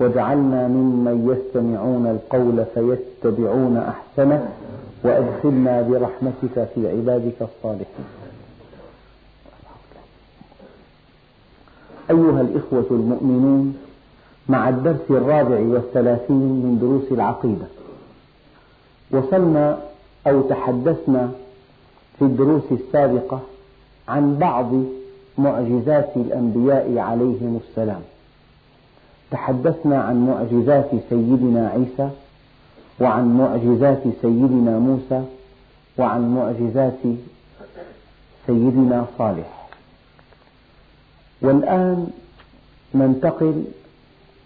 واجعلنا ممن يستمعون القول فيتبعون أحسنه وأدخلنا برحمتك في عبادك الصالحين. أيها الإخوة المؤمنون مع الدرس الرابع والثلاثين من دروس العقيدة وصلنا أو تحدثنا في الدروس السابقة عن بعض معجزات الأنبياء عليهم السلام. تحدثنا عن معجزات سيدنا عيسى وعن معجزات سيدنا موسى وعن معجزات سيدنا صالح. والآن ننتقل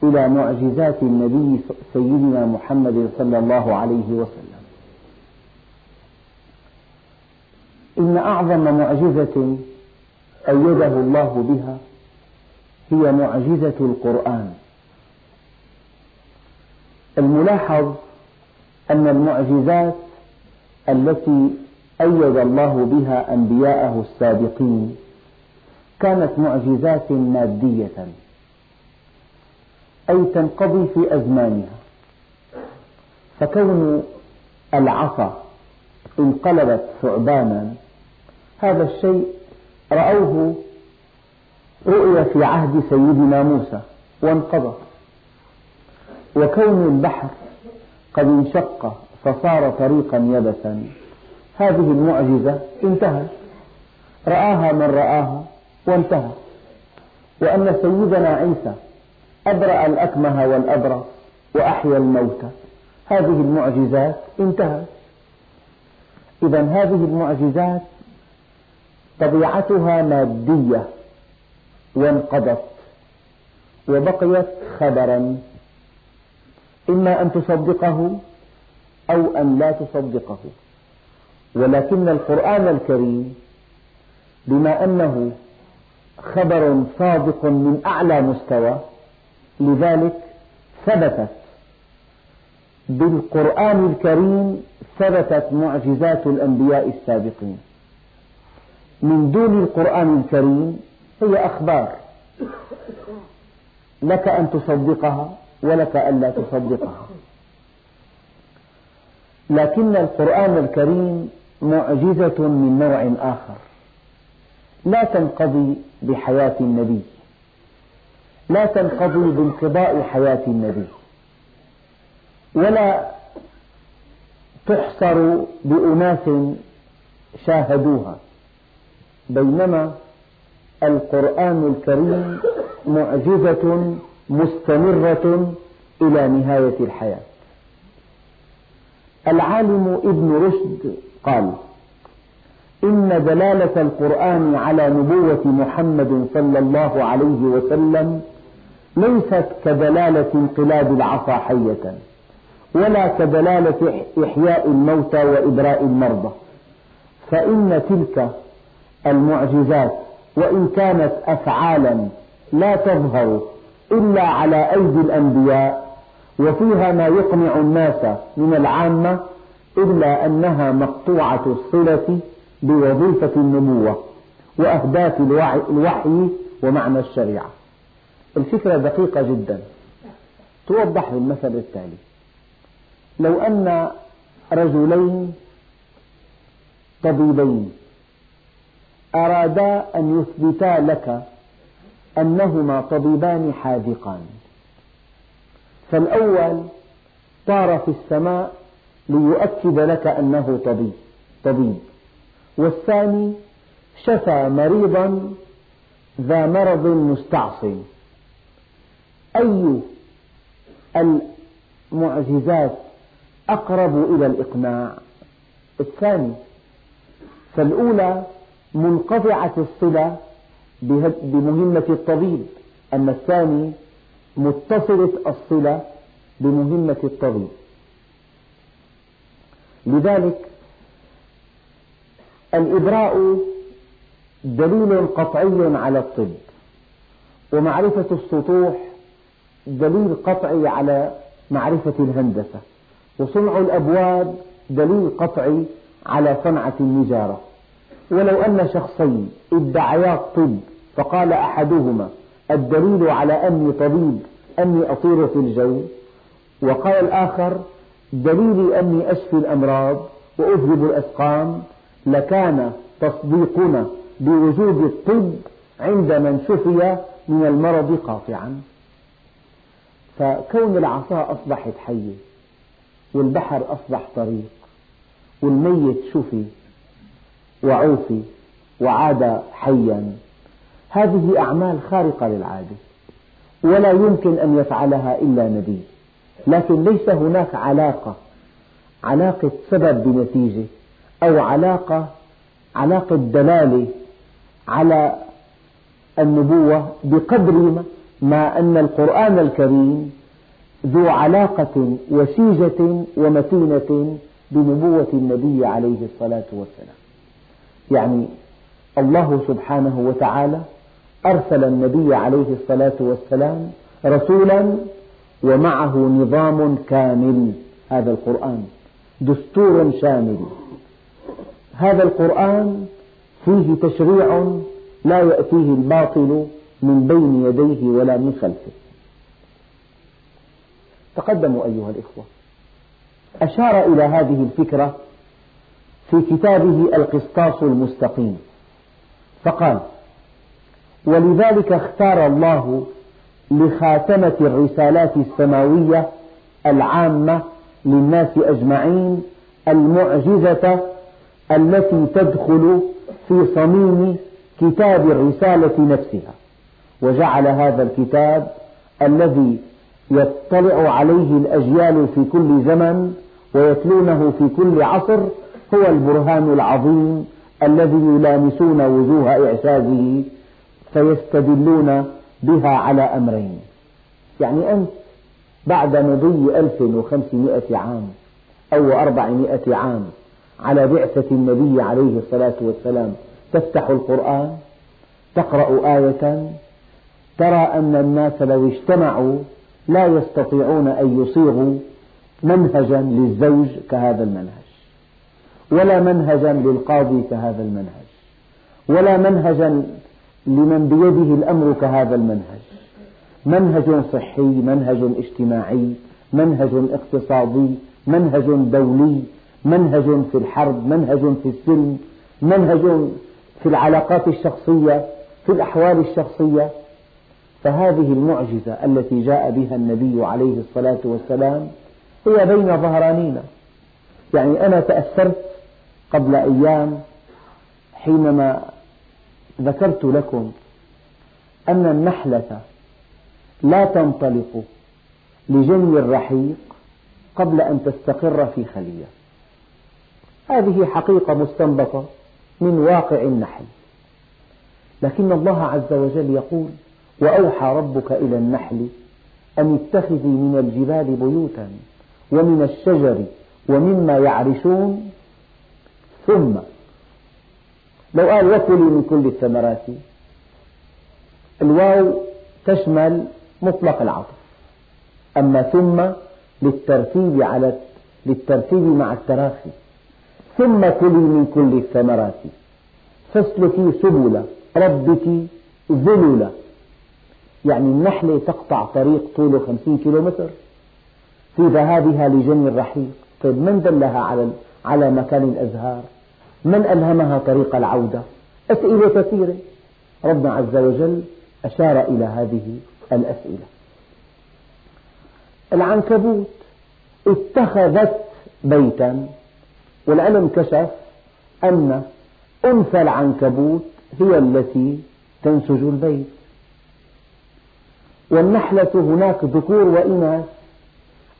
إلى معجزات النبي سيدنا محمد صلى الله عليه وسلم. إن أعظم معجزة أيده الله بها هي معجزة القرآن. الملاحظ أن المعجزات التي أيد الله بها أنبياءه السابقين كانت معجزات مادية أي تنقضي في أزمانها. فكون العصا انقلبت ثعبانا هذا الشيء رأوه رؤي في عهد سيدنا موسى وانقضى. وكون البحر قد انشق فصار طريقا يبسا. هذه المعجزة انتهت. رآها من رآها وانتهى. وأن سيدنا عيسى أبرأ الأكمه والأبرص وأحيا الموتى هذه المعجزات انتهت. إذا هذه المعجزات طبيعتها مادية وانقضت وبقيت خبرا. إما أن تصدقه أو أن لا تصدقه. ولكن القرآن الكريم بما أنه خبر صادق من أعلى مستوى لذلك ثبتت. بالقرآن الكريم ثبتت معجزات الأنبياء السابقين. من دون القرآن الكريم هي أخبار. لك أن تصدقها ولك ألا تصدقها. لكن القرآن الكريم معجزة من نوع آخر. لا تنقضي بحياة النبي. لا تنقضي بانقضاء حياة النبي. ولا تحصر بأناس شاهدوها. بينما القرآن الكريم معجزة مستمرة إلى نهاية الحياة. العالم ابن رشد قال إن دلالة القرآن على نبوة محمد صلى الله عليه وسلم ليست كدلالة انقلاب العصا حية ولا كدلالة إحياء الموتى وإبراء المرضى فإن تلك المعجزات وإن كانت أفعالا لا تظهر إلا على أيدي الأنبياء وفيها ما يقنع الناس من العامة إلا أنها مقطوعة الصلة بوظيفة النبوة وأهداف الوحي ومعنى الشريعة. الفكرة دقيقة جدا. توضح بالمثل التالي. لو أن رجلين طبيبين أرادا أن يثبتا لك أنهما طبيبان حاذقان. فالأول طار في السماء ليؤكد لك أنه طبيب طبيب. والثاني شفى مريضا ذا مرض مستعصي. أي المعجزات أقرب إلى الإقناع؟ الثاني فالأولى منقطعة الصلة بمهمة الطبيب. أما الثاني متصلة الصلة بمهمة الطبيب. لذلك الإبراء دليل قطعي على الطب ومعرفة السطوح دليل قطعي على معرفة الهندسة وصنع الأبواب دليل قطعي على صنعة النجارة. ولو أن شخصين ادعيا الطب فقال أحدهما الدليل على أني طبيب أني أطير في الجو. وقال الآخر دليلي أني أشفي الأمراض وأذهب الأسقام لكان تصديقنا بوجود الطب عند من شفي من المرض قاطعا. فكون العصا أصبحت حية والبحر أصبح طريق والميت شفي وعوفي وعاد حيا. هذه أعمال خارقة للعادة ولا يمكن أن يفعلها إلا نبي. لكن ليس هناك علاقة علاقة سبب بنتيجة أو علاقة علاقة دلالة على النبوة بقدر ما أن القرآن الكريم ذو علاقة وشيجة ومتينة بنبوة النبي عليه الصلاة والسلام. يعني الله سبحانه وتعالى أرسل النبي عليه الصلاة والسلام رسولا ومعه نظام كامل هذا القرآن دستور شامل. هذا القرآن فيه تشريع لا يأتيه الباطل من بين يديه ولا من خلفه. تقدموا أيها الإخوة. أشار إلى هذه الفكرة في كتابه القسطاس المستقيم. فقال ولذلك اختار الله لخاتمة الرسالات السماوية العامة للناس أجمعين المعجزة التي تدخل في صميم كتاب الرسالة نفسها. وجعل هذا الكتاب الذي يطلع عليه الأجيال في كل زمن ويتلونه في كل عصر هو البرهان العظيم الذي يلامسون وجوه إعجازه فيستدلون بها على أمرين. يعني أنت بعد مضي ألف وخمسمائة عام أو أربعمائة عام على بعثة النبي عليه الصلاة والسلام تفتح القرآن تقرأ آية ترى أن الناس لو اجتمعوا لا يستطيعون أن يصيغوا منهجا للزوج كهذا المنهج ولا منهجا للقاضي كهذا المنهج ولا منهجا لمن بيده الأمر كهذا المنهج. منهج صحي منهج اجتماعي منهج اقتصادي منهج دولي منهج في الحرب منهج في السلم منهج في العلاقات الشخصية في الأحوال الشخصية. فهذه المعجزة التي جاء بها النبي عليه الصلاة والسلام هي بين ظهرانينا. يعني أنا تأثرت قبل أيام حينما ذكرت لكم أن النحلة لا تنطلق لجني الرحيق قبل أن تستقر في خلية. هذه حقيقة مستنبطة من واقع النحل. لكن الله عز وجل يقول وأوحى ربك إلى النحل أن اتخذي من الجبال بيوتا ومن الشجر ومما يعرشون ثم لو قال وكلي من كل الثمرات الواو تشمل مطلق العطف. أما ثم للترتيب على للترتيب مع التراخي. ثم كلي من كل الثمرات. فاسلكي سبل ربك ذللا يعني النحلة تقطع طريق طوله خمسين كيلومتر. في ذهابها لجني الرحيق. طيب من دلها على على مكان الأزهار؟ من ألهمها طريق العودة؟ أسئلة كثيرة. ربنا عز وجل أشار إلى هذه الأسئلة. العنكبوت اتخذت بيتا والعلم كشف أن أنثى العنكبوت هي التي تنسج البيت. والنحلة هناك ذكور وإناث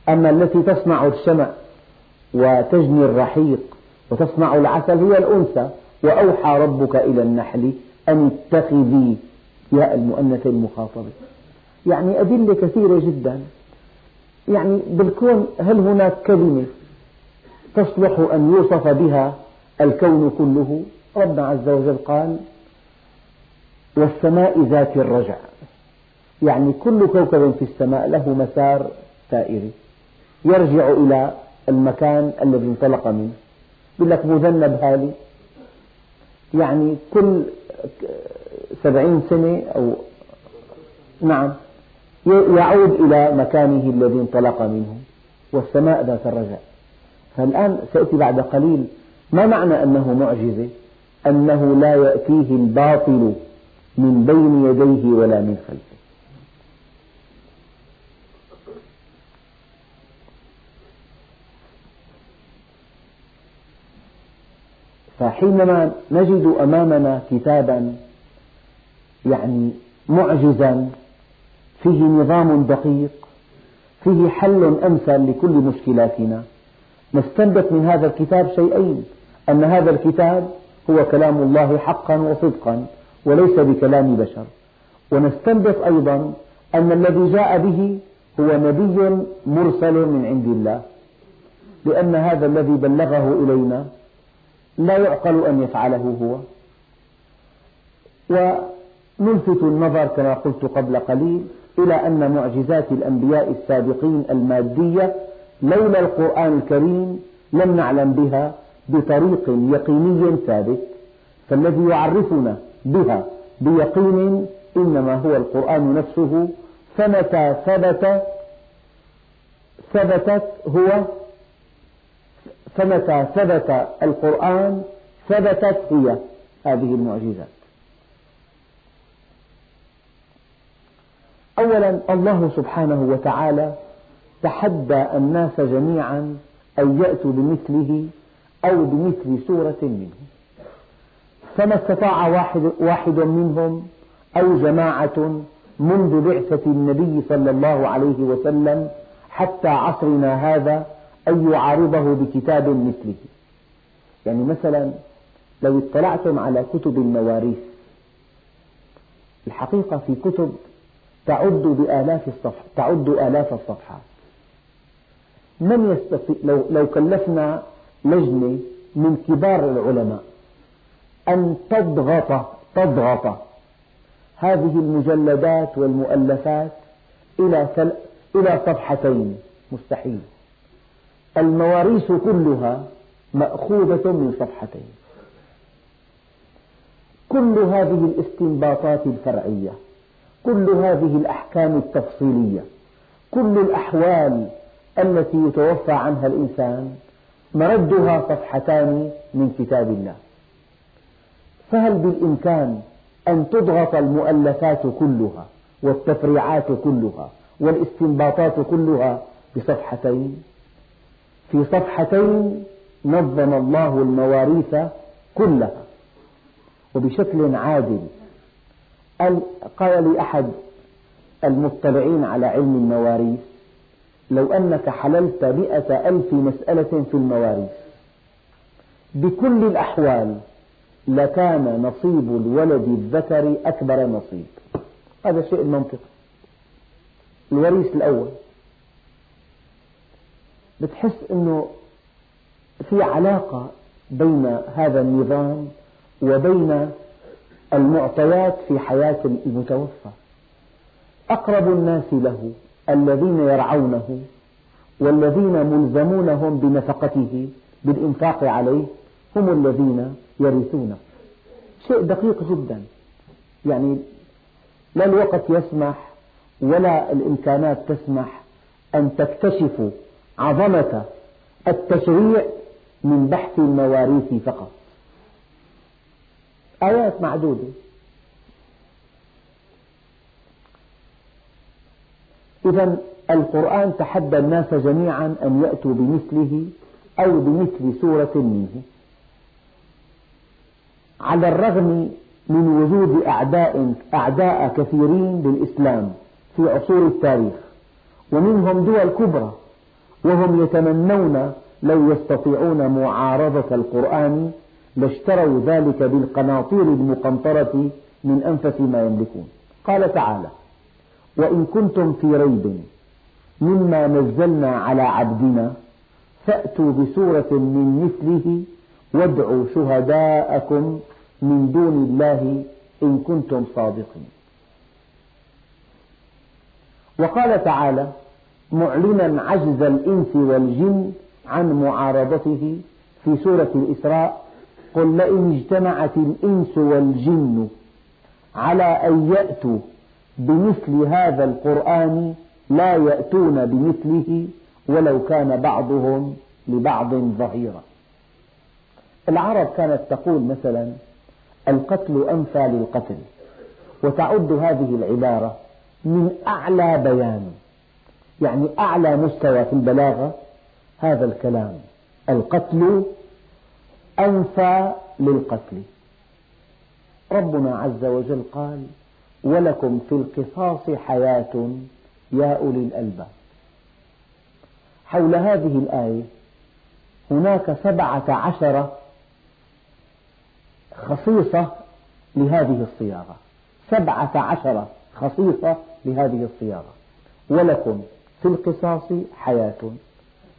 أما التي تصنع الشمع وتجني الرحيق وتصنع العسل هي الأنثى. وأوحى ربك إلى النحل أن اتخذي ياء المؤنث المخاطبة يعني أدلة كثيرة جدا. يعني بالكون هل هناك كلمة تصلح أن يوصف بها الكون كله؟ ربنا عز وجل قال والسماء ذات الرجع. يعني كل كوكب في السماء له مسار سائري يرجع إلى المكان الذي انطلق منه. يقول لك مذنب هالي. يعني كل سبعين سنة أو نعم يعود إلى مكانه الذي انطلق منه والسماء ذات الرجع فالآن سيأتي بعد قليل ما معنى أنه معجزة؟ أنه لا يأتيه الباطل من بين يديه ولا من خلفه. فحينما نجد أمامنا كتابا يعني معجزا فيه نظام دقيق فيه حل أمثل لكل مشكلاتنا نستنبط من هذا الكتاب شيئين أن هذا الكتاب هو كلام الله حقا وصدقا وليس بكلام بشر. ونستنبط أيضا أن الذي جاء به هو نبي مرسل من عند الله لأن هذا الذي بلغه إلينا لا يعقل أن يفعله هو. ونلفت النظر كما قلت قبل قليل إلى أن معجزات الأنبياء السابقين المادية لولا القرآن الكريم لم نعلم بها بطريق يقيني ثابت. فالذي يعرفنا بها بيقين إنما هو القرآن نفسه فمتى ثبت؟ ثبتت هو فمتى ثبت القرآن ثبتت هي هذه المعجزات. أولا الله سبحانه وتعالى تحدى الناس جميعا أن يأتوا بمثله أو بمثل سورة منه. فما استطاع واحد, واحد منهم أو جماعة منذ بعثة النبي صلى الله عليه وسلم حتى عصرنا هذا أن يعارضه بكتاب مثله. يعني مثلا لو اطلعتم على كتب المواريث الحقيقة في كتب تعد بآلاف الصفح تعد آلاف الصفحات. من يستطيع لو, لو كلفنا لجنة من كبار العلماء أن تضغط تضغط هذه المجلدات والمؤلفات إلى إلى صفحتين مستحيل. المواريث كلها مأخوذة من صفحتين. كل هذه الاستنباطات الفرعية كل هذه الأحكام التفصيلية كل الأحوال التي يتوفى عنها الإنسان مردها صفحتان من كتاب الله. فهل بالإمكان أن تضغط المؤلفات كلها والتفريعات كلها والاستنباطات كلها بصفحتين؟ في صفحتين نظم الله المواريث كلها. وبشكل عادل. قال لي أحد المطلعين على علم المواريث لو أنك حللت مئة ألف مسألة في المواريث بكل الأحوال لكان نصيب الولد الذكر أكبر نصيب. هذا الشيء المنطقي الوريث الأول. بتحس أنه في علاقة بين هذا النظام وبين المعطيات في حياة المتوفى. أقرب الناس له الذين يرعونه والذين ملزمونهم بنفقته بالإنفاق عليه هم الذين يرثونه. شيء دقيق جدا. يعني لا الوقت يسمح ولا الإمكانات تسمح أن تكتشفوا عظمة التشريع من بحث المواريث فقط. آيات معدودة. إذا القرآن تحدى الناس جميعا أن يأتوا بمثله أو بمثل سورة منه. على الرغم من وجود أعداء, أعداء كثيرين للإسلام في عصور التاريخ ومنهم دول كبرى وهم يتمنون لو يستطيعون معارضة القرآن لاشتروا ذلك بالقناطير المقنطرة من أنفس ما يملكون. قال تعالى وإن كنتم في ريب مما نزلنا على عبدنا فأتوا بسورة من مثله وادعوا شهداءكم من دون الله إن كنتم صادقين. وقال تعالى معلنا عجز الإنس والجن عن معارضته في سورة الإسراء. قل لئن اجتمعت الإنس والجن على أن يأتوا بمثل هذا القرآن لا يأتون بمثله ولو كان بعضهم لبعض ظهيرا. العرب كانت تقول مثلا القتل أنفى للقتل وتعد هذه العبارة من أعلى بيان. يعني أعلى مستوى في البلاغة هذا الكلام. القتل أنفى للقتل. ربنا عز وجل قال ولكم في القصاص حياة يا أولي الألباب. حول هذه الآية هناك سبعة عشر خصيصة لهذه الصياغة. سبعة عشر خصيصة لهذه الصياغة. ولكم في القصاص حياة.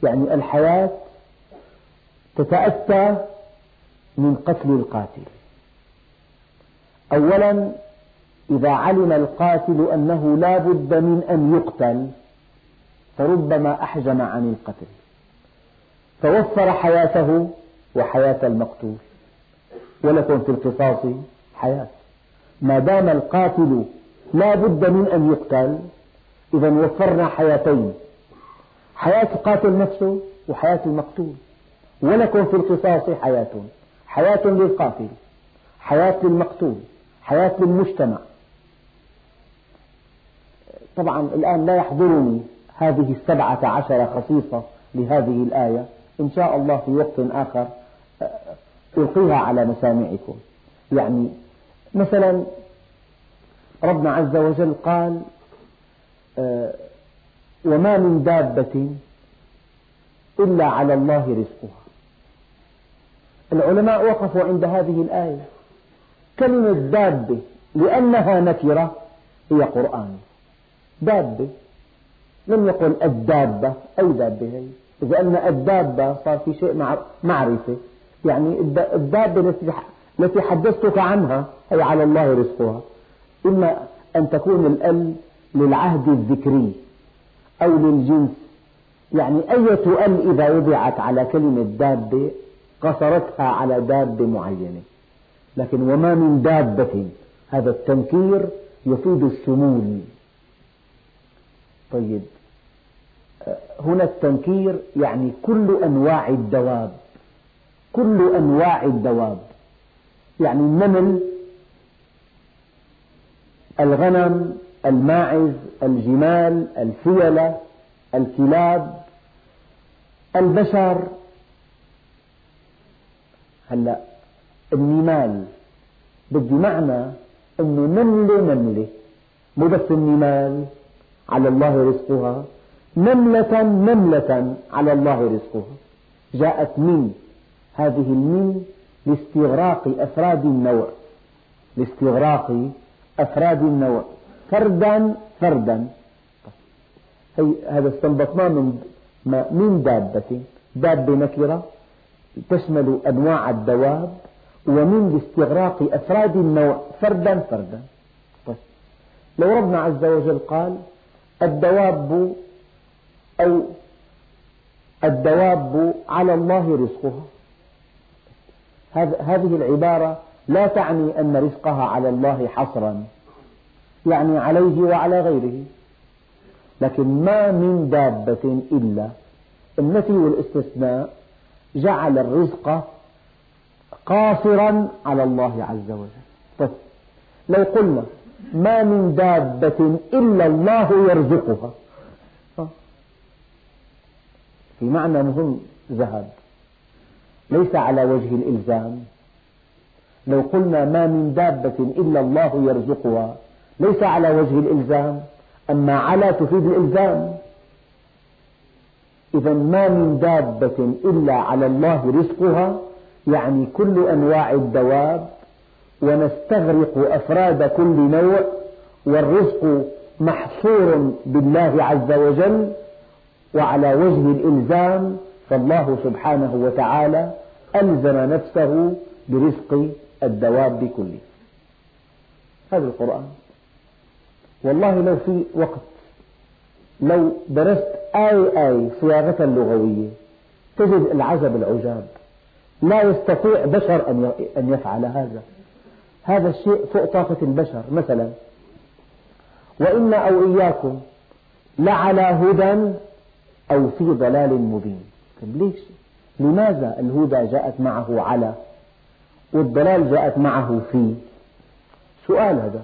يعني الحياة تتأتى من قتل القاتل. أولا إذا علم القاتل أنه لا بد من أن يقتل فربما أحجم عن القتل. فوفر حياته وحياة المقتول. ولكم في القصاص حياة. ما دام القاتل لا بد من أن يقتل إذا وفرنا حياتين. حياة القاتل نفسه وحياة المقتول. ولكم في القصاص حياة. حياة للقاتل. حياة للمقتول. حياة للمجتمع. طبعا الآن لا يحضرني هذه السبعة عشر خصيصة لهذه الآية. إن شاء الله في وقت آخر ألقيها على مسامعكم. يعني مثلا ربنا عز وجل قال وما من دابة إلا على الله رزقها. العلماء وقفوا عند هذه الآية. كلمة دابة لأنها نكرة هي قرآن. دابة لم يقل الدابة أي دابة هي؟ إذا قلنا الدابة صار في شيء معرفة. يعني الدابة التي حدثتك عنها هي على الله رزقها. إما أن تكون الأل للعهد الذكري أو للجنس. يعني أية أل إذا وضعت على كلمة دابة قصرتها على دابة معينة. لكن وما من دابة. هذا التنكير يفيد الشمول. طيب هنا التنكير يعني كل أنواع الدواب. كل أنواع الدواب. يعني النمل الغنم الماعز الجمال الفيلة الكلاب البشر. هلا النمال بدي معنى إنه نملة نملة. مو بس النمال على الله رزقها. نملة نملة على الله رزقها. جاءت من؟ هذه المن لاستغراق أفراد النوع. لاستغراق أفراد النوع. فردا فردا. هذا استنبطناه من من دابة. دابة نكرة تشمل أنواع الدواب ومن لاستغراق أفراد النوع. فردا فردا. طيب. لو ربنا عز وجل قال الدواب أو الدواب على الله رزقها. هذه العبارة لا تعني أن رزقها على الله حصرا. يعني عليه وعلى غيره. لكن ما من دابة إلا النفي والاستثناء جعل الرزق قاصرا على الله عز وجل. طيب لو قلنا ما من دابة إلا الله يرزقها. في معنى مهم ذهب ليس على وجه الإلزام. لو قلنا ما من دابة إلا الله يرزقها ليس على وجه الإلزام. أما على تفيد الإلزام. إذا ما من دابة إلا على الله رزقها يعني كل أنواع الدواب ونستغرق أفراد كل نوع والرزق محصور بالله عز وجل وعلى وجه الإلزام فالله سبحانه وتعالى ألزم نفسه برزق الدواب كلها هذا القرآن. والله لو في وقت لو درست آية آية صياغة لغوية تجد العجب العجاب. لا يستطيع بشر أن يفعل هذا. هذا الشيء فوق طاقة البشر مثلا وإن أو إياكم لعلى هدى أو في ضلال مبين. طيب ليش؟ لماذا الهدى جاءت معه على والضلال جاءت معه في؟ سؤال هذا.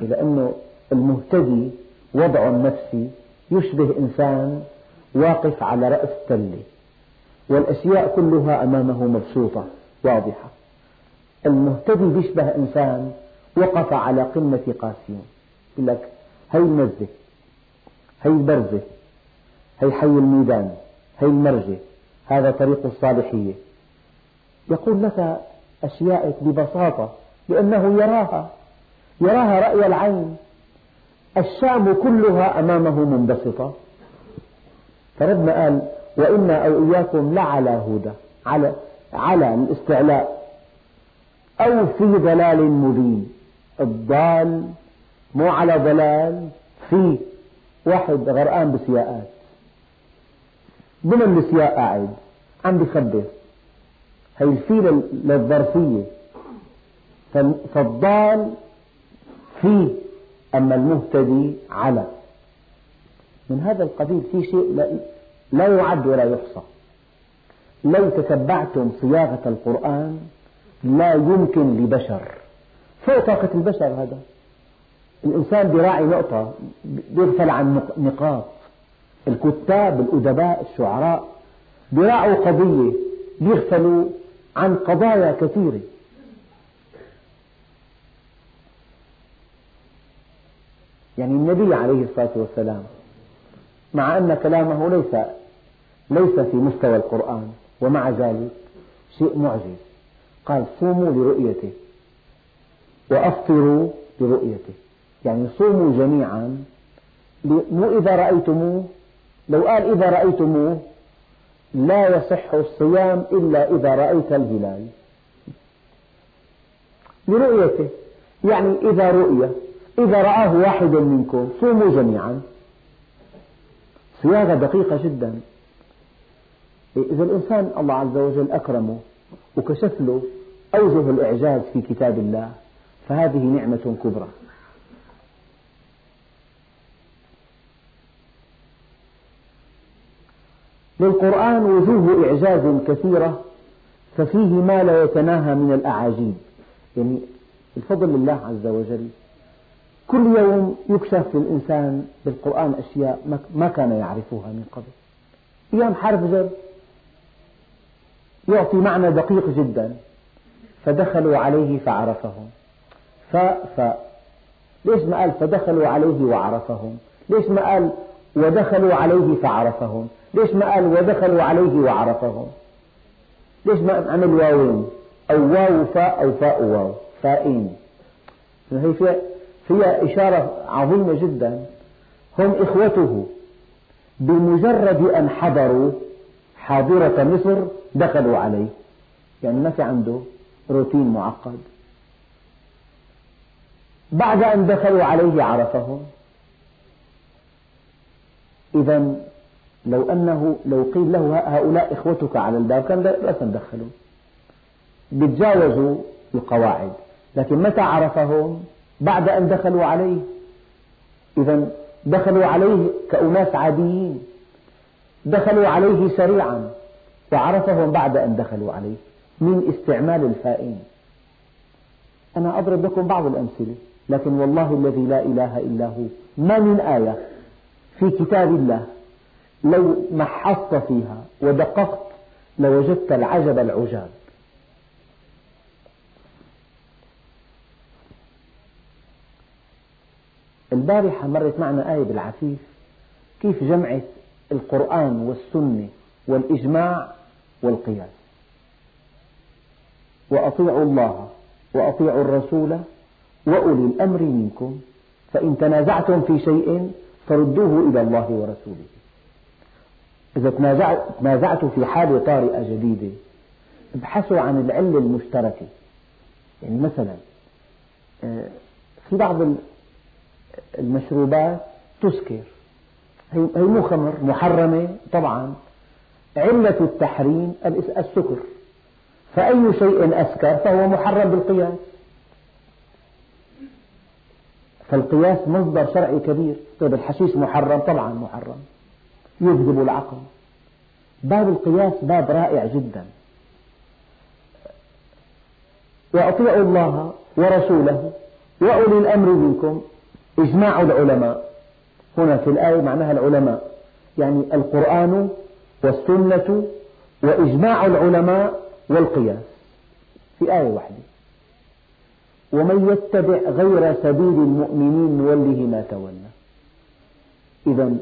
لأنه المهتدي وضع نفسي يشبه إنسان واقف على رأس تلة والأشياء كلها أمامه مبسوطة واضحة. المهتدي بيشبه إنسان وقف على قمة قاسيون يقول لك هي المزة هي البرزة هي حي الميدان هي المرجة هذا طريق الصالحية. يقول لك أشياء ببساطة لأنه يراها. يراها رأي العين. الشام كلها أمامه منبسطة. فربنا قال وإنا أو إياكم لعلى هدى على على الاستعلاء. أو في ضلال مبين. الضال مو على ضلال في واحد غرقان بسياقات. ضمن السياق قاعد عم بخبر هي الفي للظرفية. فالضال في أما المهتدي على. من هذا القبيل في شيء لا يعد ولا يحصى. لو تتبعتم صياغة القرآن لا يمكن لبشر. فوق طاقة البشر هذا. الإنسان براعي نقطة بيغفل عن نقاط. الكتاب الأدباء الشعراء براعوا قضية بيغفلوا عن قضايا كثيرة. يعني النبي عليه الصلاة والسلام مع أن كلامه ليس ليس في مستوى القرآن ومع ذلك شيء معجز. قال صوموا لرؤيته. وأفطروا لرؤيته. يعني صوموا جميعا. مو إذا رأيتموه لو قال إذا رأيتموه لا يصح الصيام إلا إذا رأيت الهلال. لرؤيته. يعني إذا رؤي إذا رآه واحد منكم صوموا جميعا. صياغة دقيقة جدا. إذا الإنسان الله عز وجل أكرمه وكشف له أوجه الإعجاز في كتاب الله فهذه نعمة كبرى. للقرآن وجوه إعجاز كثيرة ففيه ما لا يتناهى من الأعاجيب. يعني الفضل لله عز وجل كل يوم يكشف للإنسان بالقرآن أشياء ما كان يعرفها من قبل. أيام حرف جر يعطي معنى دقيق جدا. فدخلوا عليه فعرفهم. ف ف ليش ما قال فدخلوا عليه وعرفهم؟ ليش ما قال ودخلوا عليه فعرفهم؟ ليش ما قال ودخلوا عليه وعرفهم؟ ليش ما عمل واوين أو واو فاء أو فاء واو. فائين هي فيها, فيها إشارة عظيمة جدا. هم إخوته. بمجرد أن حضروا حاضرة مصر دخلوا عليه. يعني ما في عنده روتين معقد. بعد أن دخلوا عليه عرفهم. إذا لو أنه لو قيل له هؤلاء إخوتك على الباب كان لا تدخلوا بيتجاوزوا القواعد. لكن متى عرفهم؟ بعد أن دخلوا عليه. إذا دخلوا عليه كأناس عاديين. دخلوا عليه سريعا وعرفهم بعد أن دخلوا عليه من استعمال الفائين. أنا أضرب لكم بعض الأمثلة لكن والله الذي لا إله إلا هو. ما من آية في كتاب الله لو محصت فيها ودققت لوجدت العجب العجاب. البارحة مرت معنا آية بالعفيف. كيف جمعت القرآن والسنة والإجماع والقياس؟ وأطيعوا الله وأطيعوا الرسول وأولي الأمر منكم فإن تنازعتم في شيء فردوه إلى الله ورسوله. إذا تنازعتوا في حالة طارئة جديدة ابحثوا عن العلة المشتركة. يعني مثلا آه، في بعض المشروبات تسكر. هي مو خمر محرمة طبعا. علة التحريم السكر. فأي شيء أسكر فهو محرم بالقياس. فالقياس مصدر شرعي كبير. طيب الحشيش محرم؟ طبعا محرم. يجذب العقل. باب القياس باب رائع جدا. وأطيعوا الله ورسوله وأولي الأمر منكم. إجماع العلماء. هنا في الآية معناها العلماء. يعني القرآن والسنة وإجماع العلماء والقياس. في آية واحدة. ومن يتبع غير سبيل المؤمنين نوله ما تولى. إذا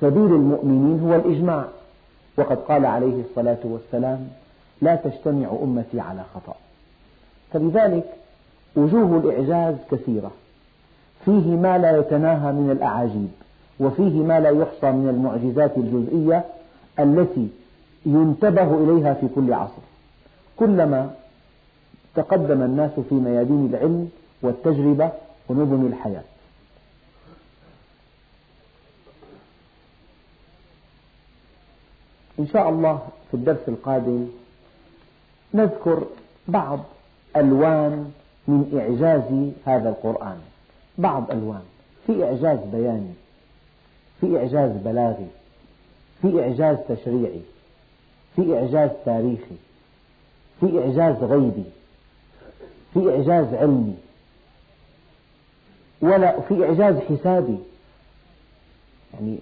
سبيل المؤمنين هو الإجماع. وقد قال عليه الصلاة والسلام لا تجتمع أمتي على خطأ. فلذلك وجوه الإعجاز كثيرة. فيه ما لا يتناهى من الأعاجيب وفيه ما لا يحصى من المعجزات الجزئية التي ينتبه إليها في كل عصر. كلما تقدم الناس في ميادين العلم والتجربة ونظم الحياة. إن شاء الله في الدرس القادم نذكر بعض ألوان من إعجاز هذا القرآن. بعض ألوان. في إعجاز بياني في إعجاز بلاغي في إعجاز تشريعي في إعجاز تاريخي في إعجاز غيبي في إعجاز علمي ولا في إعجاز حسابي. يعني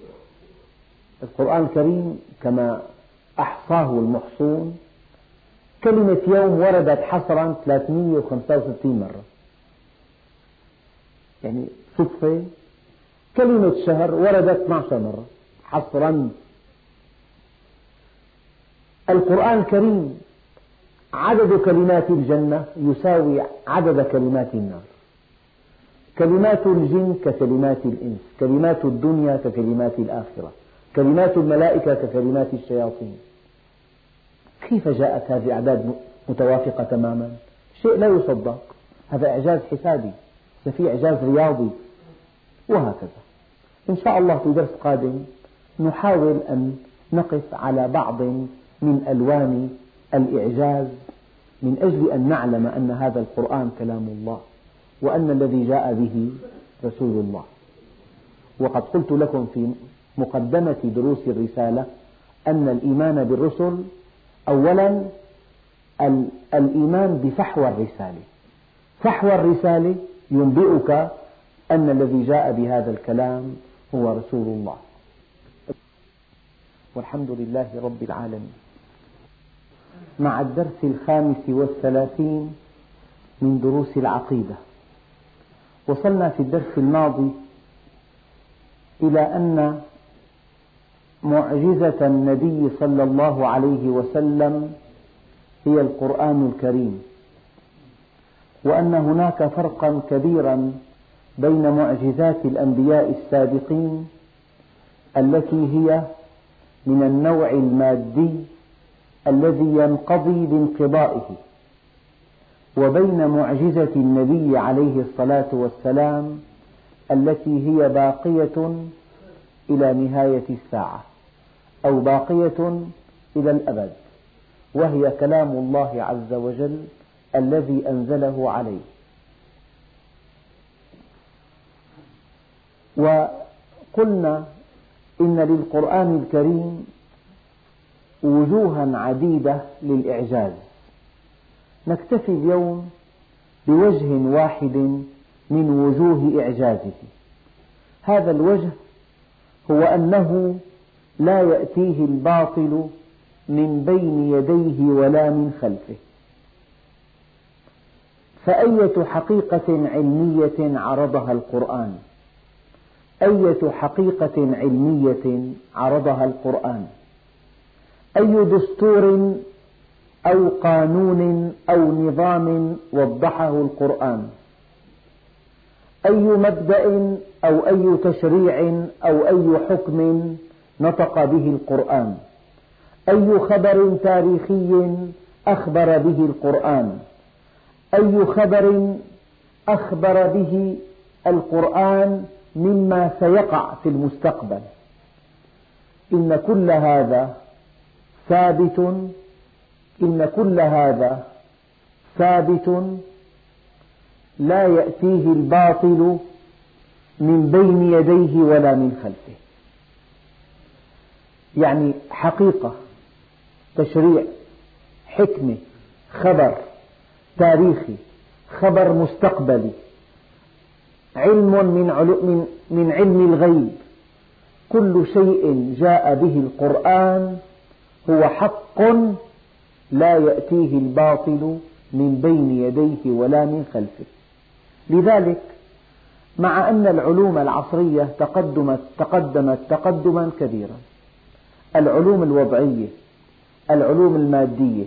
القرآن الكريم كما أحصاه المحصون كلمة يوم وردت حصرا 365 مرة. يعني صدفة. كلمة شهر وردت 12 مرة حصرا. القرآن الكريم عدد كلمات الجنة يساوي عدد كلمات النار. كلمات الجن ككلمات الإنس كلمات الدنيا ككلمات الآخرة كلمات الملائكة ككلمات الشياطين. كيف جاءت هذه الأعداد متوافقة تماما؟ شيء لا يصدق. هذا إعجاز حسابي. في إعجاز رياضي وهكذا. إن شاء الله في درس قادم نحاول أن نقف على بعض من ألوان الإعجاز من أجل أن نعلم أن هذا القرآن كلام الله وأن الذي جاء به رسول الله. وقد قلت لكم في مقدمة دروس الرسالة أن الإيمان بالرسل أولا الإيمان بفحوى الرسالة. فحوى الرسالة ينبئك أن الذي جاء بهذا الكلام هو رسول الله. والحمد لله رب العالمين. مع الدرس الخامس والثلاثين من دروس العقيدة وصلنا في الدرس الماضي إلى أن معجزة النبي صلى الله عليه وسلم هي القرآن الكريم. وأن هناك فرقا كبيرا بين معجزات الأنبياء السابقين التي هي من النوع المادي الذي ينقضي بانقضائه وبين معجزة النبي عليه الصلاة والسلام التي هي باقية إلى نهاية الساعة أو باقية إلى الأبد وهي كلام الله عز وجل الذي أنزله عليه. وقلنا إن للقرآن الكريم وجوها عديدة للإعجاز. نكتفي اليوم بوجه واحد من وجوه إعجازه. هذا الوجه هو أنه لا يأتيه الباطل من بين يديه ولا من خلفه. فأية حقيقة علمية عرضها القرآن؟ أية حقيقة علمية عرضها القرآن؟ أي دستور أو قانون أو نظام وضحه القرآن؟ أي مبدأ أو أي تشريع أو أي حكم نطق به القرآن؟ أي خبر تاريخي أخبر به القرآن؟ أي خبر أخبر به القرآن مما سيقع في المستقبل. إن كل هذا ثابت إن كل هذا ثابت لا يأتيه الباطل من بين يديه ولا من خلفه. يعني حقيقة تشريع حكمة خبر تاريخي خبر مستقبلي. علم من, من علم الغيب. كل شيء جاء به القرآن هو حق لا يأتيه الباطل من بين يديه ولا من خلفه. لذلك مع أن العلوم العصرية تقدمت تقدمت تقدما كبيرا العلوم الوضعية العلوم المادية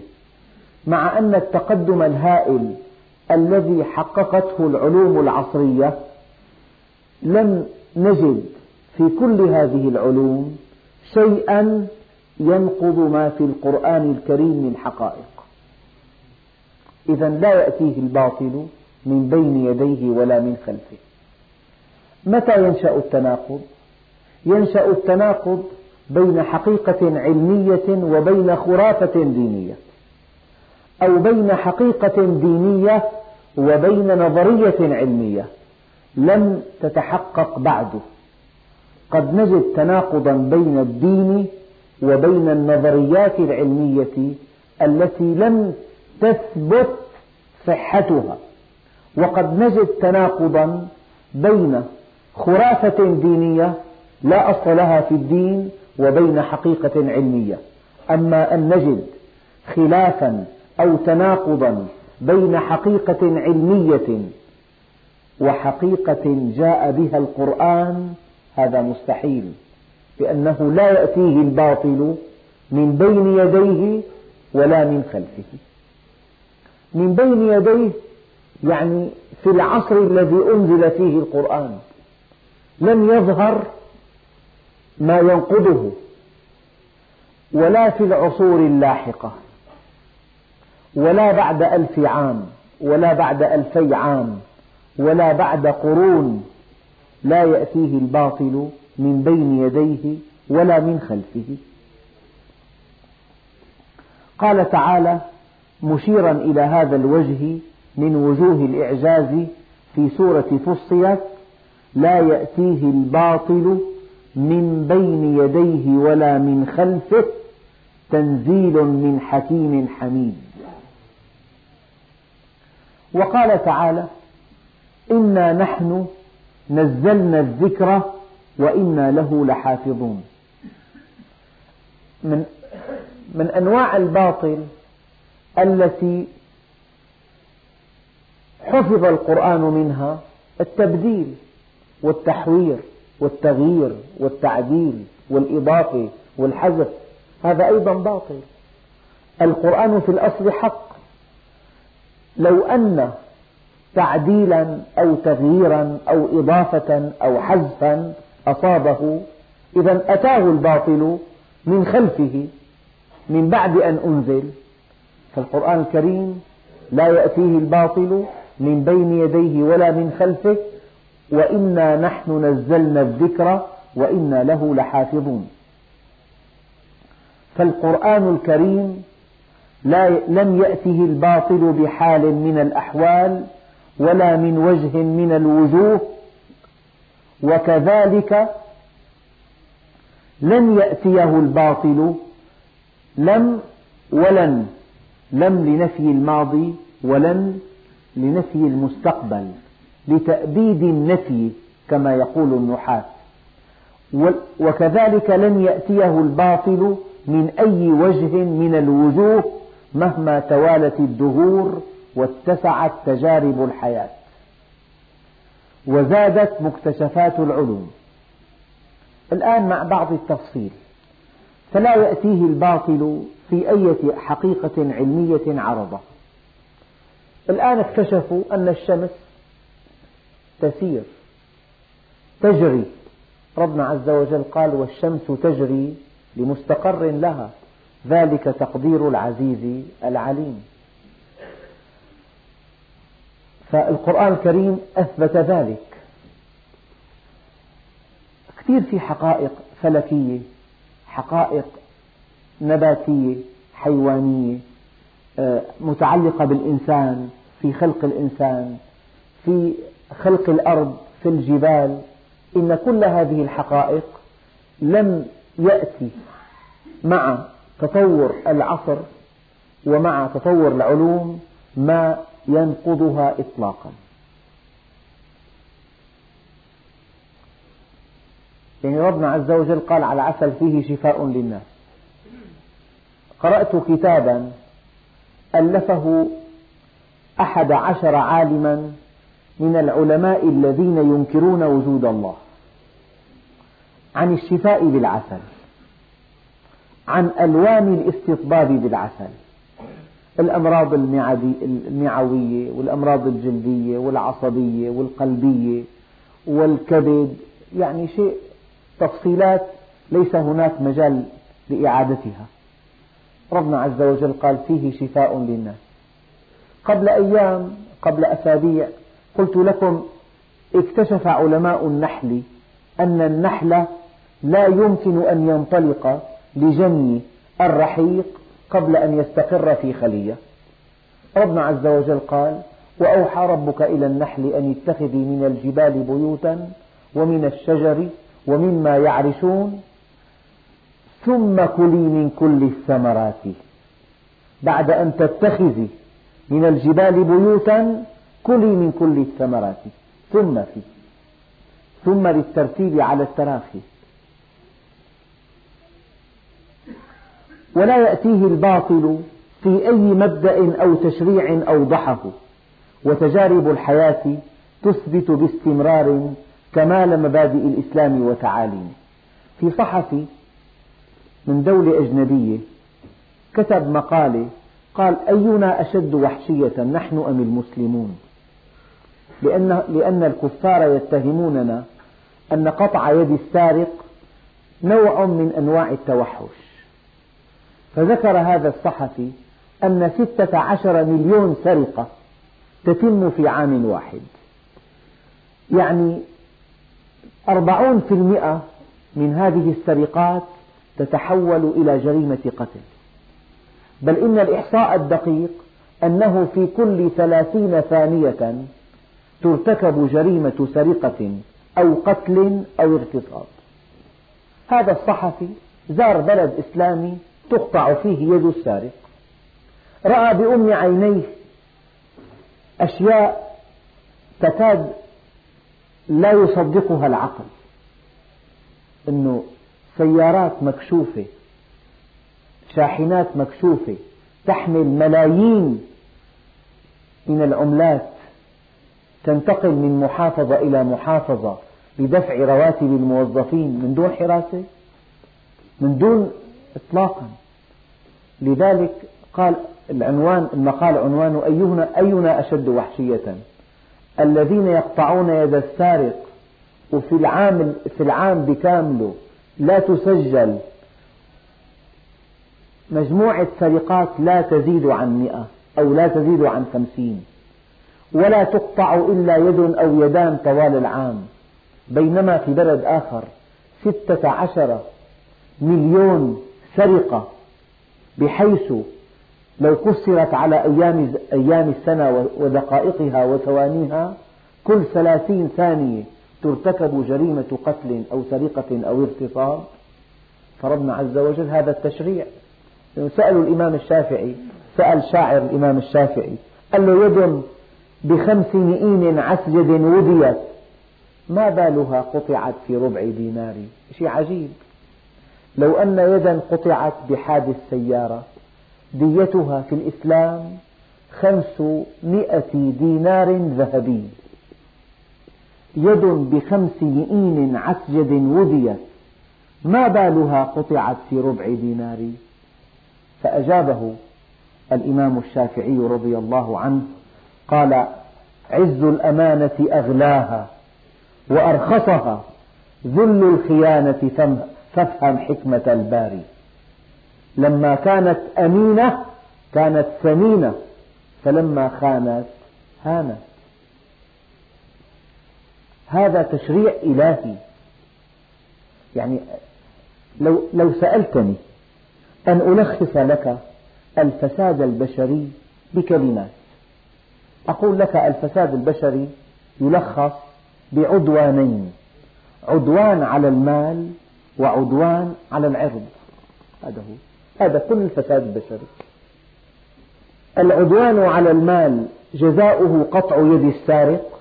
مع أن التقدم الهائل الذي حققته العلوم العصرية لم نجد في كل هذه العلوم شيئا ينقض ما في القرآن الكريم من حقائق. إذا لا يأتيه الباطل من بين يديه ولا من خلفه. متى ينشأ التناقض؟ ينشأ التناقض بين حقيقة علمية وبين خرافة دينية. أو بين حقيقة دينية وبين نظرية علمية. لم تتحقق بعد قد نجد تناقضا بين الدين وبين النظريات العلمية التي لم تثبت صحتها. وقد نجد تناقضا بين خرافة دينية لا أصل لها في الدين وبين حقيقة علمية. أما أن نجد خلافا أو تناقضا بين حقيقة علمية وحقيقة جاء بها القرآن هذا مستحيل لأنه لا يأتيه الباطل من بين يديه ولا من خلفه. من بين يديه يعني في العصر الذي أنزل فيه القرآن لم يظهر ما ينقضه ولا في العصور اللاحقة. ولا بعد ألف عام ولا بعد ألفي عام ولا بعد قرون لا يأتيه الباطل من بين يديه ولا من خلفه. قال تعالى مشيرا إلى هذا الوجه من وجوه الإعجاز في سورة فصلت لا يأتيه الباطل من بين يديه ولا من خلفه تنزيل من حكيم حميد. وقال تعالى إنا نحن نزلنا الذكر وإنا له لحافظون. من, من أنواع الباطل التي حفظ القرآن منها التبديل والتحوير والتغيير والتعديل والإضافة والحذف هذا أيضا باطل. القرآن في الأصل حق. لو أن تعديلا أو تغييرا أو إضافة أو حذفا أصابه إذا أتاه الباطل من خلفه من بعد أن أنزل. فالقرآن الكريم لا يأتيه الباطل من بين يديه ولا من خلفه وإنا نحن نزلنا الذكر وإنا له لحافظون. فالقرآن الكريم لم يأته الباطل بحال من الأحوال ولا من وجه من الوجوه وكذلك لن يأتيه الباطل لم ولن لم لنفي الماضي ولن لنفي المستقبل لتأبيد النفي كما يقول النحاة. وكذلك لن يأتيه الباطل من أي وجه من الوجوه مهما توالت الدهور واتسعت تجارب الحياة. وزادت مكتشفات العلوم. الآن مع بعض التفصيل. فلا يأتيه الباطل في أي حقيقة علمية عرضة. الآن اكتشفوا أن الشمس تسير تجري. ربنا عز وجل قال والشمس تجري لمستقر لها. ذلك تقدير العزيز العليم. فالقرآن الكريم أثبت ذلك. كثير في حقائق فلكية حقائق نباتية حيوانية آه، متعلقة بالإنسان في خلق الإنسان في خلق الأرض في الجبال. إن كل هذه الحقائق لم يأتي مع تطور العصر ومع تطور العلوم ما ينقضها إطلاقا. يعني ربنا عز وجل قال على العسل فيه شفاء للناس. قرأت كتابا ألفه أحد عشر عالما من العلماء الذين ينكرون وجود الله عن الشفاء بالعسل. عن ألوان الاستطباب بالعسل. الأمراض المعوية والأمراض الجلدية والعصبية والقلبية والكبد يعني شيء تفصيلات ليس هناك مجال لإعادتها. ربنا عز وجل قال فيه شفاء للناس. قبل أيام قبل أسابيع قلت لكم اكتشف علماء النحل أن النحل لا يمكن أن ينطلق لجني الرحيق قبل أن يستقر في خلية. ربنا عز وجل قال وأوحى ربك إلى النحل أن اتخذي من الجبال بيوتا ومن الشجر ومما يعرشون ثم كلي من كل الثمرات. بعد أن تتخذي من الجبال بيوتا كلي من كل الثمرات. ثم في ثم للترتيب على التراخي. ولا يأتيه الباطل في أي مبدأ أو تشريع أوضحه وتجارب الحياة تثبت باستمرار كمال مبادئ الإسلام وتعاليمه. في صحفي من دولة أجنبية كتب مقالة قال أينا أشد وحشية نحن أم المسلمون؟ لأن, لأن الكفار يتهموننا أن قطع يد السارق نوع من أنواع التوحش. فذكر هذا الصحفي أن ستة عشر مليون سرقة تتم في عام واحد. يعني أربعون في المئة من هذه السرقات تتحول إلى جريمة قتل. بل إن الإحصاء الدقيق أنه في كل ثلاثين ثانية ترتكب جريمة سرقة أو قتل أو اغتصاب هذا الصحفي زار بلد إسلامي تقطع فيه يد السارق. رأى بأم عينيه أشياء تكاد لا يصدقها العقل. أنه سيارات مكشوفة شاحنات مكشوفة تحمل ملايين من العملات تنتقل من محافظة إلى محافظة بدفع رواتب الموظفين من دون حراسة من دون إطلاقا. لذلك قال العنوان المقال عنوانه أينا, أينا أشد وحشية؟ الذين يقطعون يد السارق وفي العام في العام بكامله لا تسجل. مجموعة سرقات لا تزيد عن مئة أو لا تزيد عن خمسين ولا تقطع إلا يد أو يدان طوال العام بينما في بلد آخر ستة عشر مليون سرقة. بحيث لو قصرت على أيام, أيام السنة ودقائقها وثوانيها كل ثلاثين ثانية ترتكب جريمة قتل أو سرقة أو اغتصاب فربنا عز وجل هذا التشريع. سألوا الإمام الشافعي سأل شاعر الإمام الشافعي قال له يد بخمس مئين عسجد وذيت ما بالها قطعت في ربع دينار؟ شيء عجيب. لو أن يدا قطعت بحادث سيارة ديتها في الإسلام خمسمائة دينار ذهبي. يد بخمس مئين عسجد وذيت ما بالها قطعت في ربع دينار؟ فأجابه الإمام الشافعي رضي الله عنه قال عز الأمانة أغلاها وأرخصها ذل الخيانة فافهم حكمة الباري. لما كانت أمينة كانت ثمينة فلما خانت هانت. هذا تشريع إلهي. يعني لو, لو سألتني أن ألخص لك الفساد البشري بكلمات أقول لك الفساد البشري يلخص بعدوانين عدوان على المال وعدوان على العرض. هذا هو. هذا كل الفساد البشري العدوان على المال جزاؤه قطع يد السارق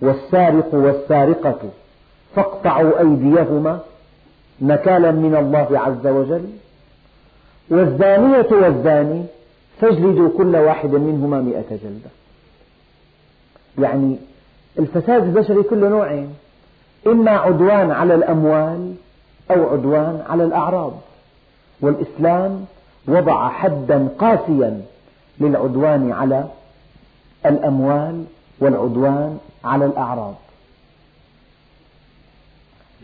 والسارق والسارقة فاقطعوا أيديهما نكالا من الله عز وجل. والزانية والزاني فاجلدوا كل واحد منهما مئة جلدة. يعني الفساد البشري كله نوعين. إما عدوان على الأموال أو عدوان على الأعراض والإسلام وضع حدا قاسيا للعدوان على الأموال والعدوان على الأعراض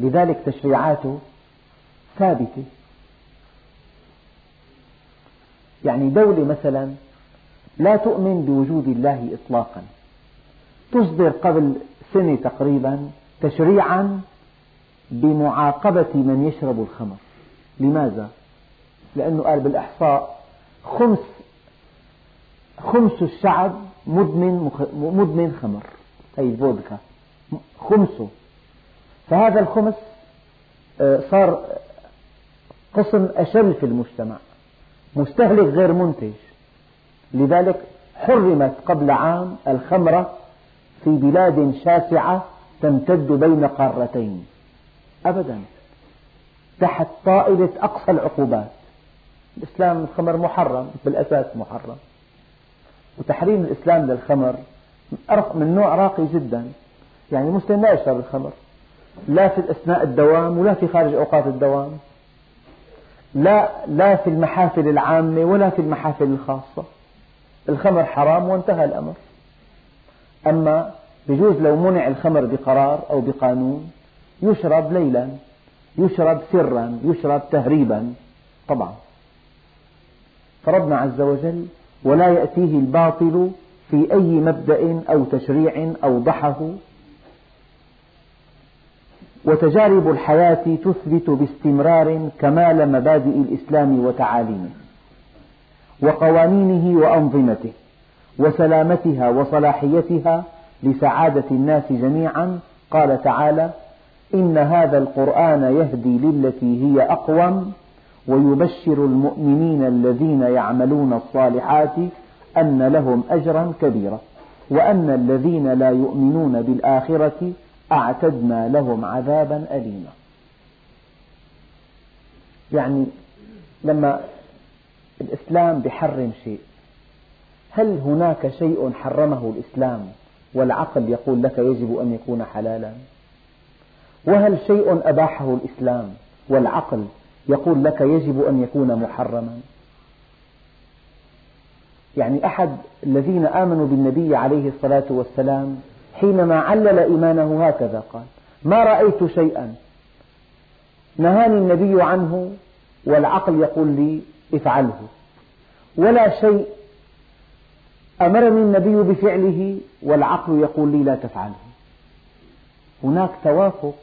لذلك تشريعاته ثابتة. يعني دولة مثلا لا تؤمن بوجود الله إطلاقا. تصدر قبل سنة تقريبا تشريعا بمعاقبة من يشرب الخمر. لماذا؟ لأنه قال بالإحصاء خمس خمس الشعب مدمن مدمن خمر. هي الفودكا. خمسه. فهذا الخمس آه، صار قسم أشل في المجتمع. مستهلك غير منتج. لذلك حرمت قبل عام الخمرة في بلاد شاسعة تمتد بين قارتين. أبدا. تحت طائلة أقصى العقوبات. الإسلام الخمر محرم بالأساس محرم. وتحريم الإسلام للخمر من نوع راقي جدا. يعني المسلم لا يشرب الخمر لا في أثناء الدوام ولا في خارج أوقات الدوام. لا, لا في المحافل العامة ولا في المحافل الخاصة. الخمر حرام وانتهى الأمر. أما بجوز لو منع الخمر بقرار أو بقانون يشرب ليلا يشرب سرا يشرب تهريبا. طبعا. فربنا عز وجل ولا يأتيه الباطل في أي مبدأ أو تشريع أوضحه وتجارب الحياة تثبت باستمرار كمال مبادئ الإسلام وتعاليمه وقوانينه وأنظمته وسلامتها وصلاحيتها لسعادة الناس جميعا. قال تعالى إن هذا القرآن يهدي للتي هي أقوم ويبشر المؤمنين الذين يعملون الصالحات أن لهم أجرا كبيرا وأن الذين لا يؤمنون بالآخرة أعتدنا لهم عذابا أليما. يعني لما الإسلام بحرم شيء هل هناك شيء حرمه الإسلام والعقل يقول لك يجب أن يكون حلالا؟ وهل شيء أباحه الإسلام والعقل يقول لك يجب أن يكون محرما؟ يعني أحد الذين آمنوا بالنبي عليه الصلاة والسلام حينما علل إيمانه هكذا قال ما رأيت شيئا نهاني النبي عنه والعقل يقول لي افعله ولا شيء أمرني النبي بفعله والعقل يقول لي لا تفعله. هناك توافق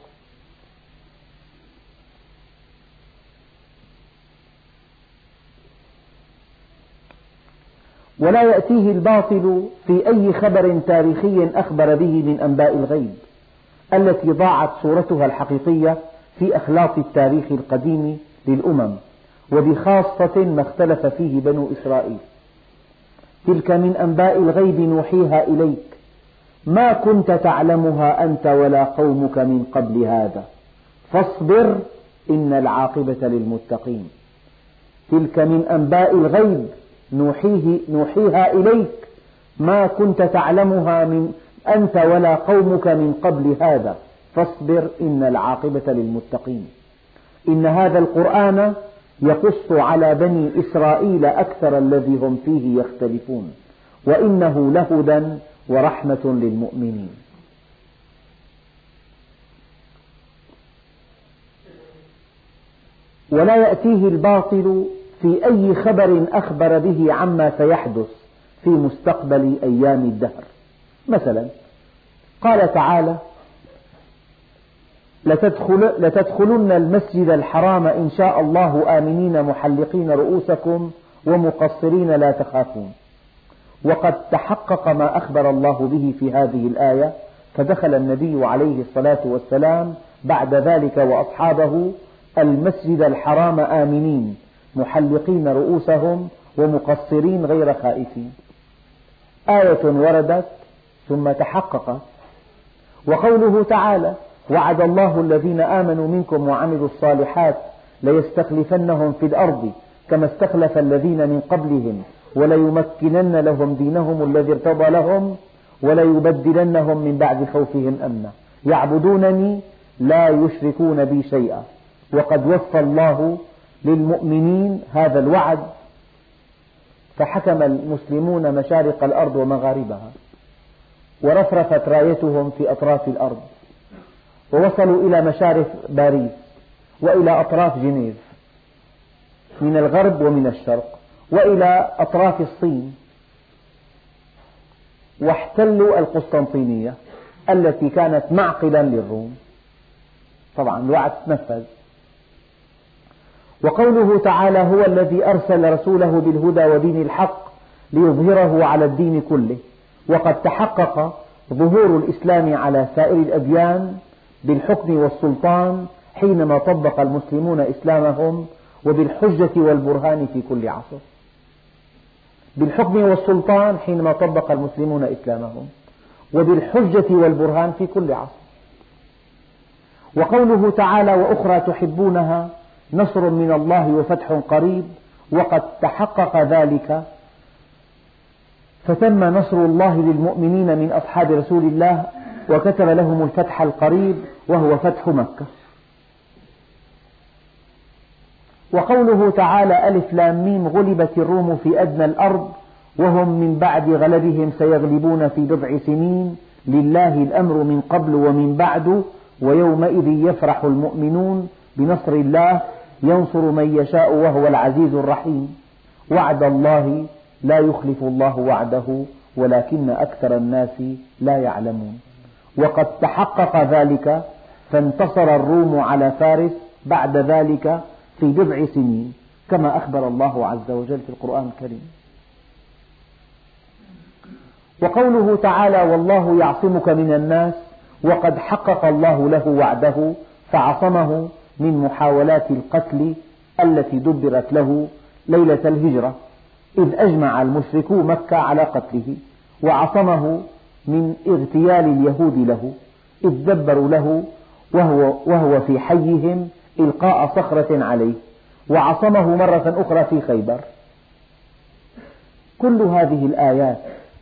ولا يأتيه الباطل في أي خبر تاريخي أخبر به من أنباء الغيب التي ضاعت صورتها الحقيقية في أخلاط التاريخ القديم للأمم وبخاصة ما اختلف فيه بنو إسرائيل. تلك من أنباء الغيب نوحيها إليك. ما كنت تعلمها أنت ولا قومك من قبل هذا. فاصبر إن العاقبة للمتقين. تلك من أنباء الغيب نوحيه نوحيها إليك ما كنت تعلمها من أنت ولا قومك من قبل هذا. فاصبر إن العاقبة للمتقين. إن هذا القرآن يقص على بني إسرائيل أكثر الذي هم فيه يختلفون وإنه لهدى ورحمة للمؤمنين. ولا يأتيه الباطل في أي خبر أخبر به عما سيحدث في مستقبل أيام الدهر. مثلا قال تعالى لتدخل لتدخلن المسجد الحرام إن شاء الله آمنين محلقين رؤوسكم ومقصرين لا تخافون. وقد تحقق ما أخبر الله به في هذه الآية فدخل النبي عليه الصلاة والسلام بعد ذلك وأصحابه المسجد الحرام آمنين. محلقين رؤوسهم ومقصرين غير خائفين. آية وردت ثم تحققت. وقوله تعالى وعد الله الذين آمنوا منكم وعملوا الصالحات ليستخلفنهم في الأرض كما استخلف الذين من قبلهم وليمكنن لهم دينهم الذي ارتضى لهم وليبدلنهم من بعد خوفهم أمنا. يعبدونني لا يشركون بي شيئا. وقد وفى الله للمؤمنين هذا الوعد فحكم المسلمون مشارق الأرض ومغاربها ورفرفت رايتهم في أطراف الأرض ووصلوا إلى مشارف باريس وإلى أطراف جنيف من الغرب ومن الشرق وإلى أطراف الصين واحتلوا القسطنطينية التي كانت معقلا للروم. طبعا الوعد تنفذ. وقوله تعالى هو الذي أرسل رسوله بالهدى ودين الحق ليظهره على الدين كله وقد تحقق ظهور الإسلام على سائر الأديان بالحكم والسلطان حينما طبق المسلمون إسلامهم وبالحجة والبرهان في كل عصر. بالحكم والسلطان حينما طبق المسلمون إسلامهم وبالحجة والبرهان في كل عصر. وقوله تعالى وأخرى تحبونها نصر من الله وفتح قريب وقد تحقق ذلك. فتم نصر الله للمؤمنين من أصحاب رسول الله وكتب لهم الفتح القريب وهو فتح مكة. وقوله تعالى ألف لام ميم غلبت الروم في أدنى الأرض وهم من بعد غلبهم سيغلبون في بضع سنين. لله الأمر من قبل ومن بعد ويومئذ يفرح المؤمنون بنصر الله ينصر من يشاء وهو العزيز الرحيم. وعد الله لا يخلف الله وعده ولكن أكثر الناس لا يعلمون. وقد تحقق ذلك فانتصر الروم على فارس بعد ذلك في بضع سنين كما أخبر الله عز وجل في القرآن الكريم. وقوله تعالى والله يعصمك من الناس وقد حقق الله له وعده فعصمه من محاولات القتل التي دبرت له ليلة الهجرة إذ أجمع المشركو مكة على قتله وعصمه من اغتيال اليهود له إذ دبروا له وهو, وهو في حيهم إلقاء صخرة عليه وعصمه مرة أخرى في خيبر. كل هذه الآيات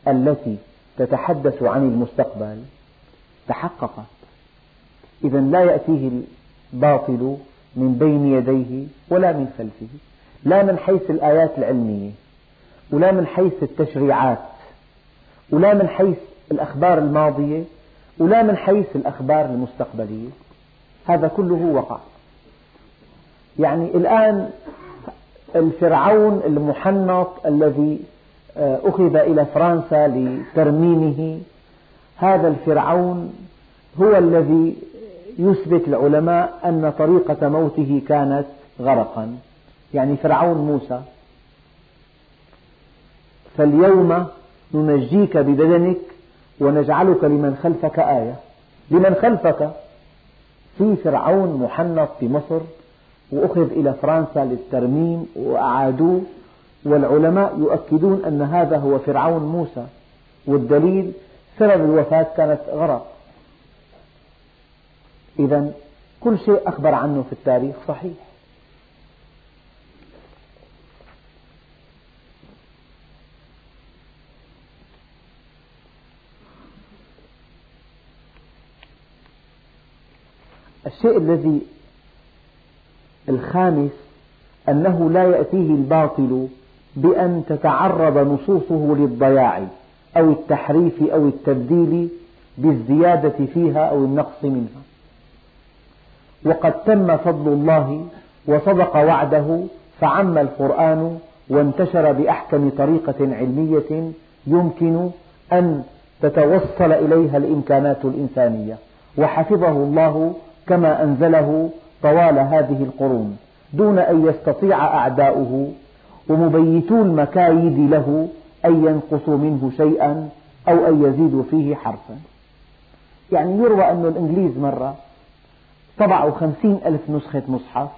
التي تتحدث عن المستقبل تحققت. إذا لا يأتيه الباطل من بين يديه ولا من خلفه لا من حيث الآيات العلمية ولا من حيث التشريعات ولا من حيث الأخبار الماضية ولا من حيث الأخبار المستقبلية. هذا كله وقع. يعني الآن الفرعون المحنط الذي آه، أخذ إلى فرنسا لترميمه هذا الفرعون هو الذي يثبت العلماء أن طريقة موته كانت غرقا. يعني فرعون موسى فاليوم ننجيك بدنك ونجعلك لمن خلفك آية. لمن خلفك؟ في فرعون محنط في مصر وأخذ إلى فرنسا للترميم وأعادوه. والعلماء يؤكدون أن هذا هو فرعون موسى والدليل سبب الوفاة كانت غرق. إذا كل شيء أخبر عنه في التاريخ صحيح. الشيء الذي الخامس أنه لا يأتيه الباطل بأن تتعرض نصوصه للضياع أو التحريف أو التبديل بالزيادة فيها أو النقص منها. وقد تم فضل الله وصدق وعده فعم القرآن وانتشر بأحكم طريقة علمية يمكن أن تتوصل إليها الإمكانات الإنسانية. وحفظه الله كما أنزله طوال هذه القرون. دون أن يستطيع أعداؤه ومبيتو المكايد له أن ينقصوا منه شيئا أو أن يزيدوا فيه حرفا. يعني يروى أن الإنجليز مرة طبعوا خمسين ألف نسخة مصحف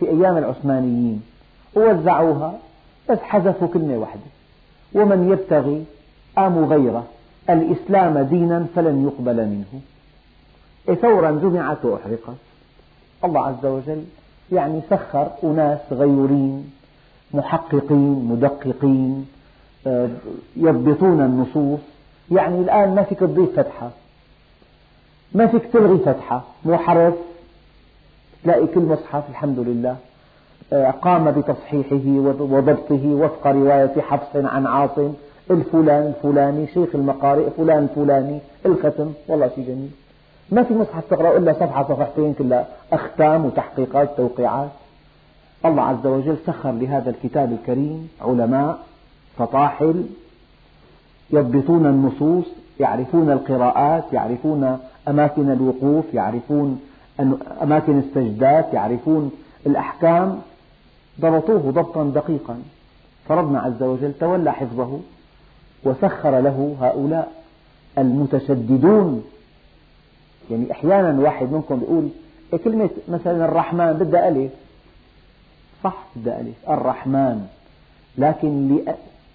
في أيام العثمانيين. ووزعوها بس حذفوا كلمة واحدة. ومن يبتغي آم غيره الإسلام دينا فلن يقبل منه. إيه فورا جمعت وأحرقت. الله عز وجل يعني سخر أناس غيورين محققين مدققين آه، يضبطون النصوص. يعني الآن ما فيك تضيف فتحة. ما فيك تلغي فتحة. مو حرف تلاقي كل مصحف الحمد لله. آه، قام بتصحيحه وضبطه وفق رواية حفص عن عاصم. الفلان الفلاني شيخ المقارئ فلان الفلاني الختم. والله شيء جميل. ما في مصحف تقرأ إلا صفحة صفحتين كلها. أختام وتحقيقات توقيعات. الله عز وجل سخر لهذا الكتاب الكريم علماء فطاحل يضبطون النصوص يعرفون القراءات يعرفون أماكن الوقوف يعرفون أماكن السجدات يعرفون الأحكام ضبطوه ضبطا دقيقا. فربنا عز وجل تولى حفظه وسخر له هؤلاء المتشددون. يعني أحيانا واحد منكم يقول إيه كلمة مثلا الرحمن بدها ألف؟ صح بدها ألف. الرحمن. لكن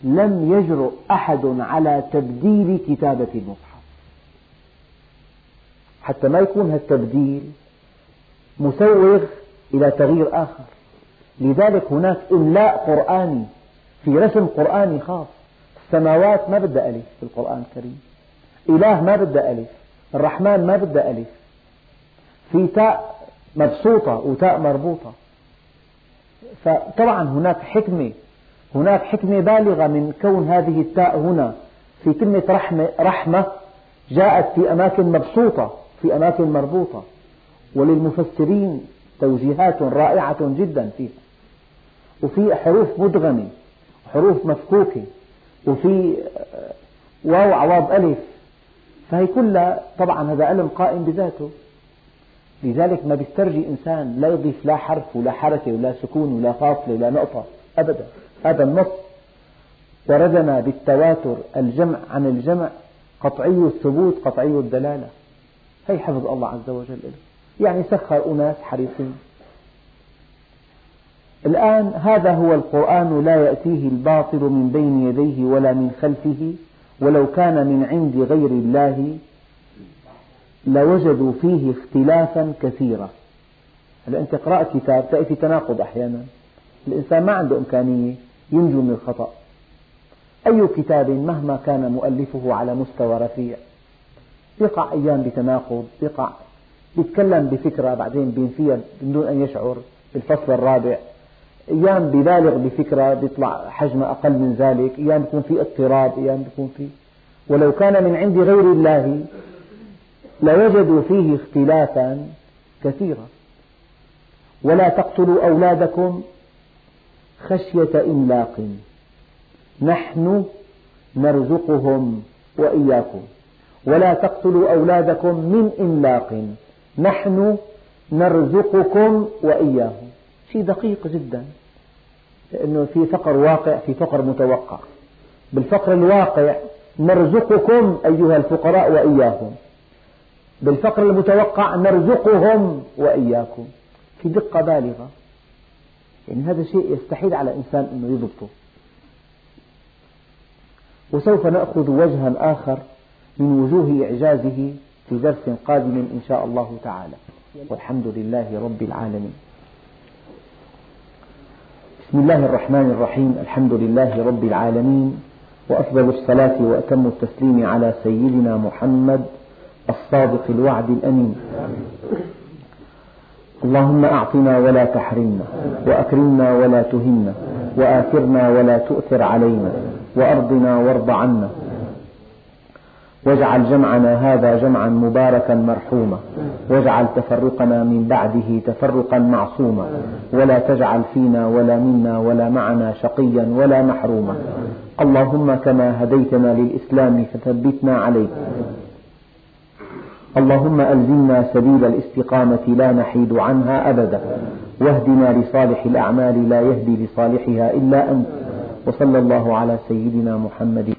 لم يجرؤ أحد على تبديل كتابة المصحف حتى ما يكون هالتبديل مسوغ إلى تغيير آخر. لذلك هناك إملاء قرآني في رسم قرآني خاص. السماوات ما بدها ألف في القرآن الكريم. إله ما بدها ألف. الرحمن ما بدها ألف. في تاء مبسوطة وتاء مربوطة. فطبعا هناك حكمة هناك حكمة بالغة من كون هذه التاء هنا في كلمة رحمة, رحمة جاءت في أماكن مبسوطة. في أماكن مربوطة. وللمفسرين توجيهات رائعة جدا فيها وفي حروف مدغمة حروف مفكوكة وفي واو عوض ألف. فهي كلها طبعا هذا علم قائم بذاته. لذلك ما بيسترجي إنسان لا يضيف لا حرف ولا حركة ولا سكون ولا فاصلة ولا نقطة أبدا. هذا النص. وردنا بالتواتر الجمع عن الجمع قطعي الثبوت قطعي الدلالة. هي حفظ الله عز وجل له يعني سخر أناس حريصين. الآن هذا هو القرآن لا يأتيه الباطل من بين يديه ولا من خلفه ولو كان من عند غير الله لوجدوا فيه اختلافا كثيرا. هلا أنت قرأت كتاب؟ تأتي تناقض أحيانا. الإنسان ما عنده إمكانية ينجو من الخطأ. أي كتاب مهما كان مؤلفه على مستوى رفيع. يقع أيام بتناقض يقع يتكلم بفكرة بعدين بينفيها من دون أن يشعر بالفصل الرابع. أيام ببالغ بفكرة بيطلع حجمها أقل من ذلك أيام بيكون في اضطراب أيام بيكون في ولو كان من عند غير الله لوجدوا فيه اختلافا كثيرا. ولا تقتلوا أولادكم خشية إملاق. نحن نرزقهم وإياكم. ولا تقتلوا أولادكم من إملاق. نحن نرزقكم وإياهم. شيء دقيق جدا. لأنه في فقر واقع في فقر متوقع. بالفقر الواقع نرزقكم أيها الفقراء وإياهم. بالفقر المتوقع نرزقهم وإياكم. في دقة بالغة. يعني هذا شيء يستحيل على إنسان أنه يضبطه. وسوف نأخذ وجها آخر. من وجوه إعجازه في درس قادم إن شاء الله تعالى. والحمد لله رب العالمين. بسم الله الرحمن الرحيم. الحمد لله رب العالمين. وأفضل الصلاة وأتم التسليم على سيدنا محمد الصادق الوعد الأمين. اللهم أعطنا ولا تحرمنا وأكرمنا ولا تهنا وآثرنا ولا تؤثر علينا وأرضنا وارض عنا واجعل جمعنا هذا جمعا مباركا مرحوما. واجعل تفرقنا من بعده تفرقا معصوما. ولا تجعل فينا ولا منا ولا معنا شقيا ولا محروما. اللهم كما هديتنا للإسلام فثبتنا عليه اللهم ألزمنا سبيل الاستقامة لا نحيد عنها أبدا. واهدنا لصالح الأعمال لا يهدي لصالحها إلا أنت. وصلى الله على سيدنا محمد.